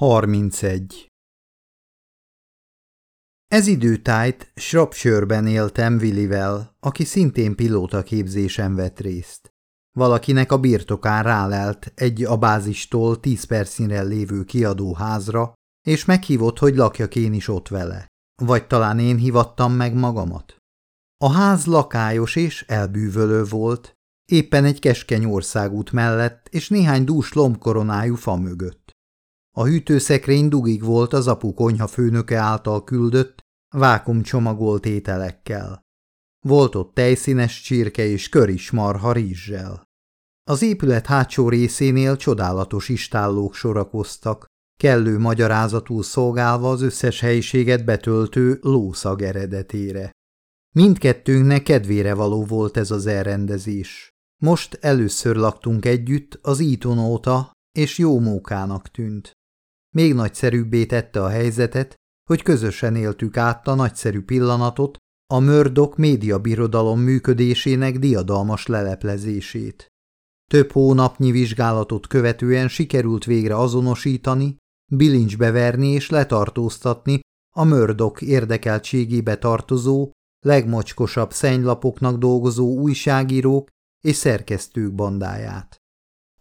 31. Ez időtájt Shropshire-ben éltem Willivel, aki szintén pilótaképzésen vett részt. Valakinek a birtokán rálelt egy a bázistól tíz percnyire lévő kiadóházra, és meghívott, hogy lakjak én is ott vele. Vagy talán én hivattam meg magamat. A ház lakályos és elbűvölő volt, éppen egy keskeny országút mellett és néhány dús lombkoronájú fa mögött. A hűtőszekrény dugig volt az apu konyha főnöke által küldött, vákumcsomagolt ételekkel. Volt ott tejszínes csirke és köris marha rizssel. Az épület hátsó részénél csodálatos istállók sorakoztak, kellő magyarázatul szolgálva az összes helyiséget betöltő lószag eredetére. Mindkettőnknek kedvére való volt ez az elrendezés. Most először laktunk együtt az Eton óta, és jó mókának tűnt. Még nagyszerűbbé tette a helyzetet, hogy közösen éltük át a nagyszerű pillanatot, a Mördok médiabirodalom működésének diadalmas leleplezését. Több hónapnyi vizsgálatot követően sikerült végre azonosítani, bilincsbe verni és letartóztatni a Mördok érdekeltségébe tartozó, legmocskosabb szennylapoknak dolgozó újságírók és szerkesztők bandáját.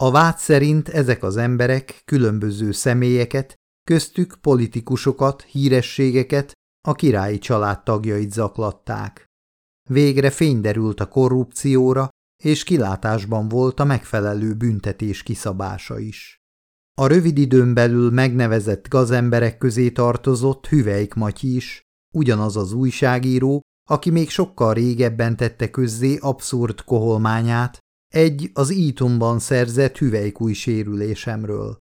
A vád szerint ezek az emberek különböző személyeket, köztük politikusokat, hírességeket, a királyi család tagjait zaklatták. Végre fény derült a korrupcióra, és kilátásban volt a megfelelő büntetés kiszabása is. A rövid időn belül megnevezett gazemberek közé tartozott Hüveik Matyi is, ugyanaz az újságíró, aki még sokkal régebben tette közzé abszurd koholmányát, egy az ítomban szerzett hüvelykúj sérülésemről.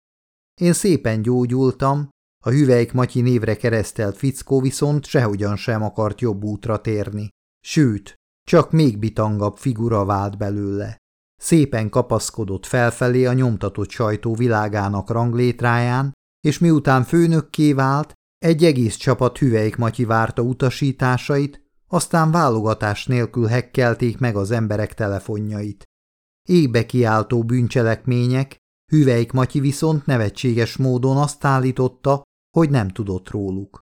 Én szépen gyógyultam, a hüvelyk Matyi névre keresztelt fickó viszont sehogyan sem akart jobb útra térni. Sőt, csak még bitangabb figura vált belőle. Szépen kapaszkodott felfelé a nyomtatott sajtó világának ranglétráján, és miután főnökké vált, egy egész csapat hüvelyk Matyi várta utasításait, aztán válogatás nélkül hekkelték meg az emberek telefonjait égbe kiáltó bűncselekmények, Hüveik Matyi viszont nevetséges módon azt állította, hogy nem tudott róluk.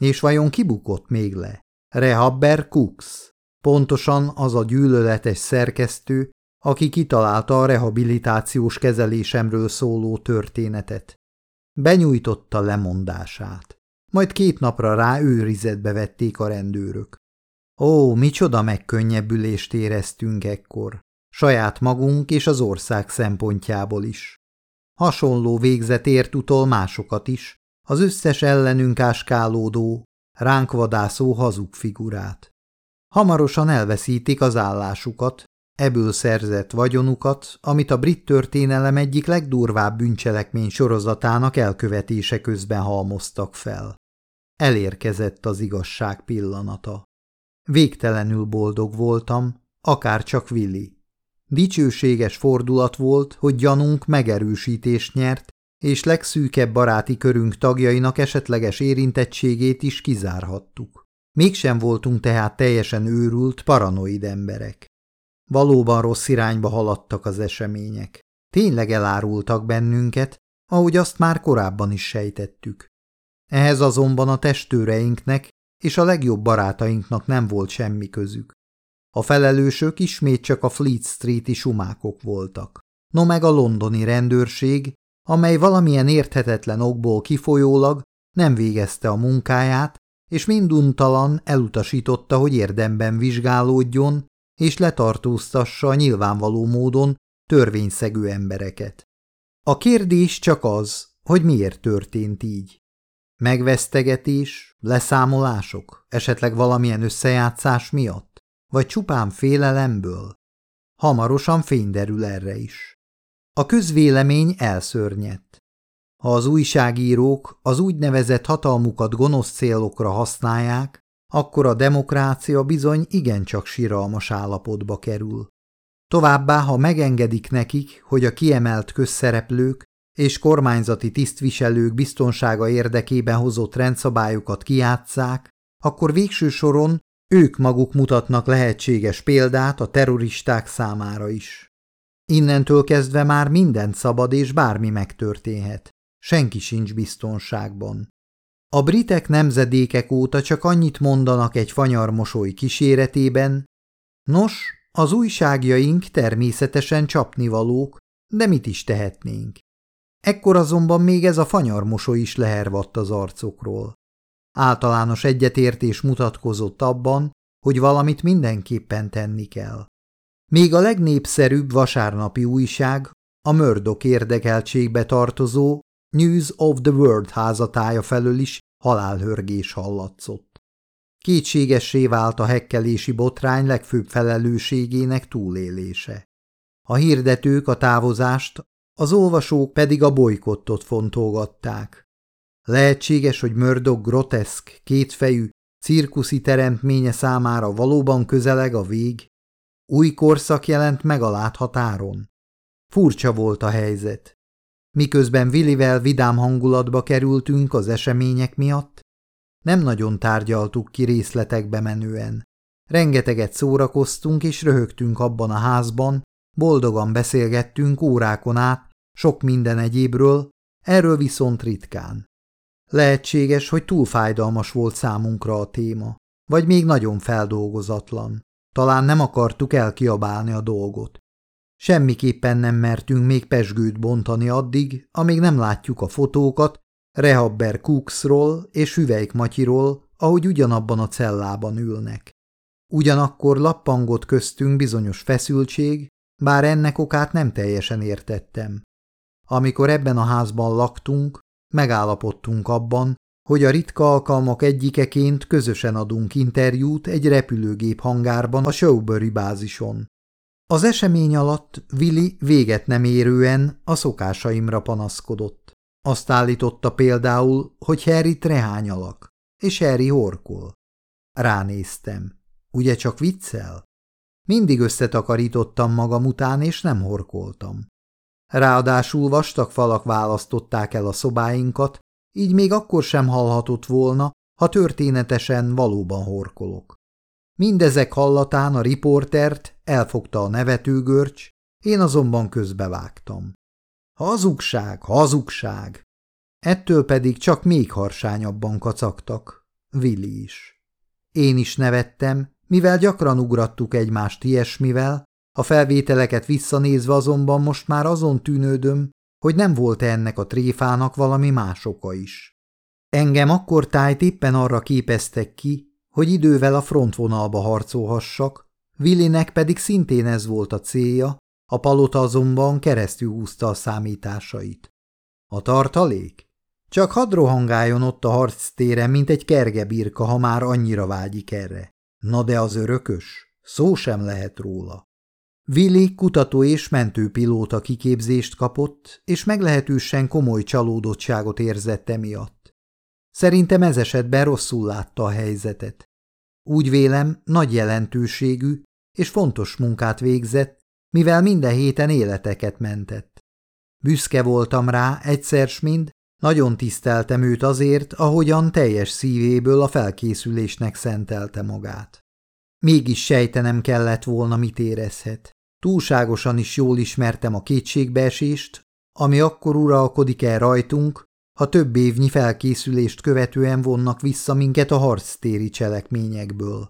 És vajon kibukott még le? Rehabber Cooks, pontosan az a gyűlöletes szerkesztő, aki kitalálta a rehabilitációs kezelésemről szóló történetet. Benyújtotta lemondását. Majd két napra rá őrizetbe vették a rendőrök. Ó, micsoda megkönnyebbülést éreztünk ekkor saját magunk és az ország szempontjából is. Hasonló végzet ért utol másokat is, az összes ellenünk áskálódó, ránk vadászó hazug figurát. Hamarosan elveszítik az állásukat, ebből szerzett vagyonukat, amit a brit történelem egyik legdurvább bűncselekmény sorozatának elkövetése közben halmoztak fel. Elérkezett az igazság pillanata. Végtelenül boldog voltam, akár csak Willi. Dicsőséges fordulat volt, hogy gyanunk megerősítést nyert, és legszűkebb baráti körünk tagjainak esetleges érintettségét is kizárhattuk. Mégsem voltunk tehát teljesen őrült, paranoid emberek. Valóban rossz irányba haladtak az események. Tényleg elárultak bennünket, ahogy azt már korábban is sejtettük. Ehhez azonban a testőreinknek és a legjobb barátainknak nem volt semmi közük. A felelősök ismét csak a Fleet Street-i sumákok voltak. No meg a londoni rendőrség, amely valamilyen érthetetlen okból kifolyólag nem végezte a munkáját, és minduntalan elutasította, hogy érdemben vizsgálódjon, és letartóztassa a nyilvánvaló módon törvényszegő embereket. A kérdés csak az, hogy miért történt így. Megvesztegetés, leszámolások, esetleg valamilyen összejátszás miatt? Vagy csupán félelemből? Hamarosan fény derül erre is. A közvélemény elszörnyedt. Ha az újságírók az úgynevezett hatalmukat gonosz célokra használják, akkor a demokrácia bizony igencsak síralmas állapotba kerül. Továbbá, ha megengedik nekik, hogy a kiemelt közszereplők és kormányzati tisztviselők biztonsága érdekében hozott rendszabályokat kiátszák, akkor végső soron ők maguk mutatnak lehetséges példát a terroristák számára is. Innentől kezdve már mindent szabad és bármi megtörténhet. senki sincs biztonságban. A britek nemzedékek óta csak annyit mondanak egy fanyarmosoly kíséretében, nos, az újságjaink természetesen csapnivalók, de mit is tehetnénk? Ekkor azonban még ez a fanyarmosoly is lehervadt az arcokról. Általános egyetértés mutatkozott abban, hogy valamit mindenképpen tenni kell. Még a legnépszerűbb vasárnapi újság, a Murdoch érdekeltségbe tartozó News of the World házatája felől is halálhörgés hallatszott. Kétségessé vált a hekkelési botrány legfőbb felelősségének túlélése. A hirdetők a távozást, az olvasók pedig a bolykottot fontolgatták. Lehetséges, hogy Murdoch groteszk, kétfejű, cirkuszi teremtménye számára valóban közeleg a vég? Új korszak jelent meg a láthatáron? Furcsa volt a helyzet. Miközben Willivel vidám hangulatba kerültünk az események miatt, nem nagyon tárgyaltuk ki részletekbe menően. Rengeteget szórakoztunk és röhögtünk abban a házban, boldogan beszélgettünk órákon át, sok minden egyébről, erről viszont ritkán. Lehetséges, hogy túl fájdalmas volt számunkra a téma, vagy még nagyon feldolgozatlan. Talán nem akartuk elkiabálni a dolgot. Semmiképpen nem mertünk még pesgőt bontani addig, amíg nem látjuk a fotókat Rehabber Cooksról és Hüvelyk Matyiról, ahogy ugyanabban a cellában ülnek. Ugyanakkor lappangott köztünk bizonyos feszültség, bár ennek okát nem teljesen értettem. Amikor ebben a házban laktunk, megállapodtunk abban, hogy a ritka alkalmak egyikeként közösen adunk interjút egy repülőgép hangárban a Showbury bázison. Az esemény alatt Willy véget nem érően a szokásaimra panaszkodott. Azt állította például, hogy Harry trehány alak, és Harry horkol. Ránéztem. Ugye csak viccel? Mindig összetakarítottam magam után, és nem horkoltam. Ráadásul vastag falak választották el a szobáinkat, így még akkor sem hallhatott volna, ha történetesen valóban horkolok. Mindezek hallatán a riportert elfogta a nevetőgörcs, én azonban közbevágtam. Hazugság, hazugság! Ettől pedig csak még harsányabban kacagtak, Willi is. Én is nevettem, mivel gyakran ugrattuk egymást ilyesmivel, a felvételeket visszanézve azonban most már azon tűnődöm, hogy nem volt -e ennek a tréfának valami más oka is. Engem akkor tájt éppen arra képeztek ki, hogy idővel a frontvonalba harcolhassak, Willinek pedig szintén ez volt a célja, a palota azonban keresztül húzta a számításait. A tartalék? Csak hadd rohangáljon ott a harctéren, mint egy kergebirka, ha már annyira vágyik erre. Na de az örökös? Szó sem lehet róla. Willi kutató és mentőpilóta kiképzést kapott, és meglehetősen komoly csalódottságot érzett emiatt. Szerintem ez esetben rosszul látta a helyzetet. Úgy vélem, nagy jelentőségű és fontos munkát végzett, mivel minden héten életeket mentett. Büszke voltam rá egyszer mind, nagyon tiszteltem őt azért, ahogyan teljes szívéből a felkészülésnek szentelte magát. Mégis sejtenem kellett volna, mit érezhet. Túlságosan is jól ismertem a kétségbeesést, ami akkor uralkodik el rajtunk, ha több évnyi felkészülést követően vonnak vissza minket a harctéri cselekményekből.